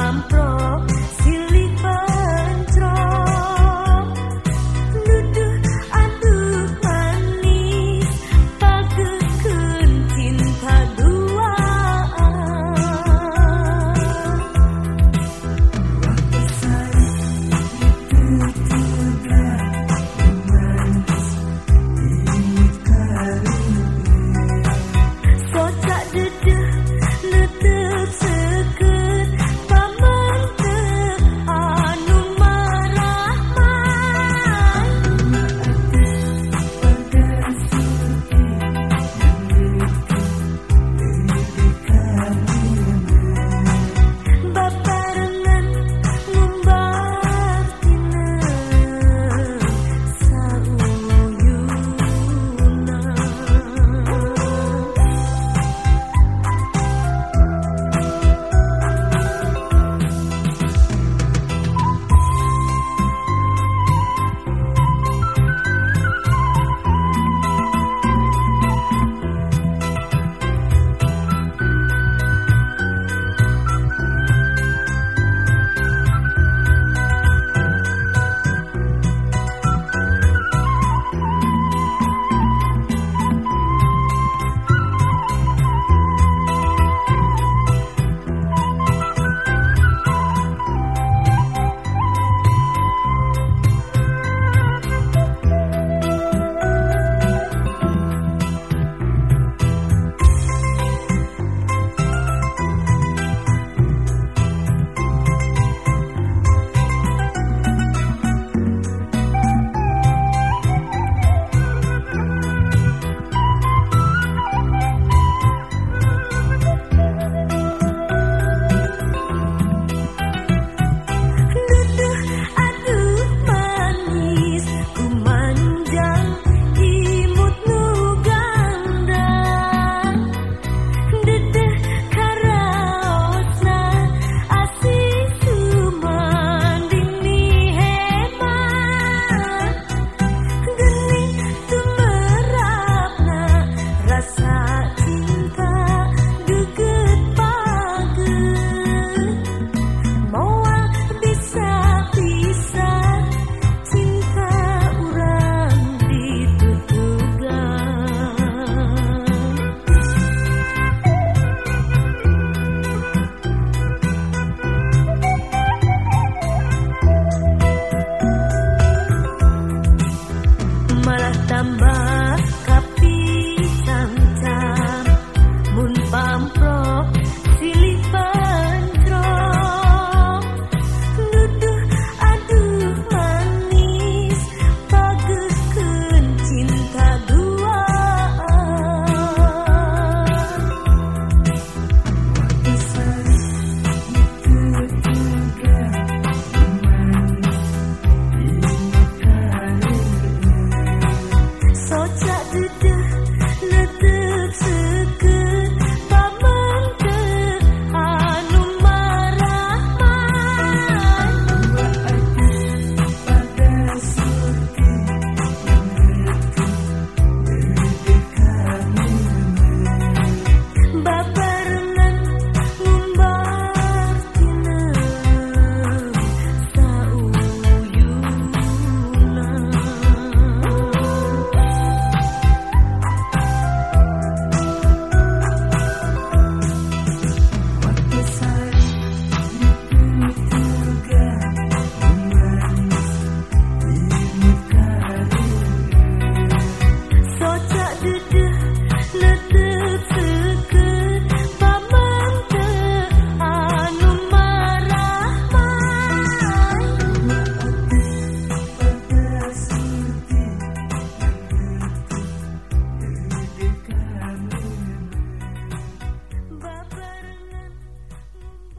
I'm broke.